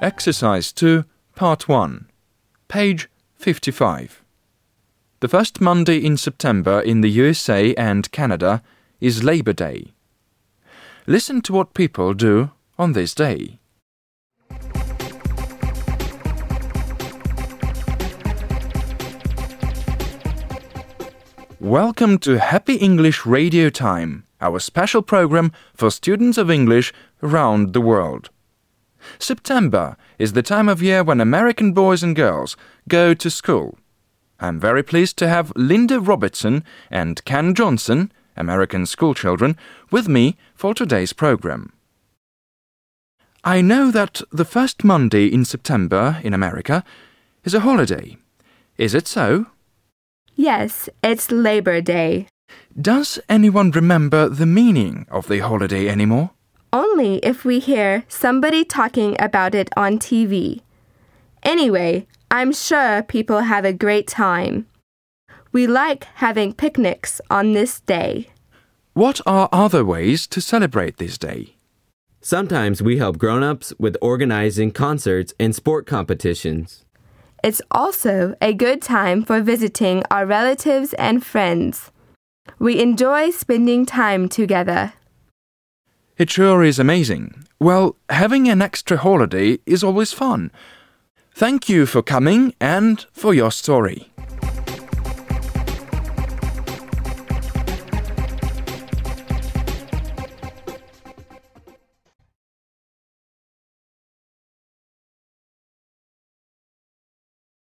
Exercise 2, Part 1, page 55. The first Monday in September in the USA and Canada is Labor Day. Listen to what people do on this day. Welcome to Happy English Radio Time, our special program for students of English around the world. September is the time of year when American boys and girls go to school. I'm very pleased to have Linda Robertson and Ken Johnson, American schoolchildren, with me for today's program. I know that the first Monday in September in America is a holiday. Is it so? Yes, it's Labor Day. Does anyone remember the meaning of the holiday anymore? Only if we hear somebody talking about it on TV. Anyway, I'm sure people have a great time. We like having picnics on this day. What are other ways to celebrate this day? Sometimes we help grown ups with organizing concerts and sport competitions. It's also a good time for visiting our relatives and friends. We enjoy spending time together. It sure is amazing. Well, having an extra holiday is always fun. Thank you for coming and for your story.